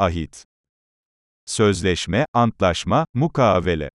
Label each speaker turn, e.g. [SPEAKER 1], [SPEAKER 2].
[SPEAKER 1] ahit. Sözleşme, antlaşma, mukavele.